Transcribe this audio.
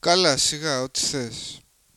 Καλά, σιγά, ό,τι θες.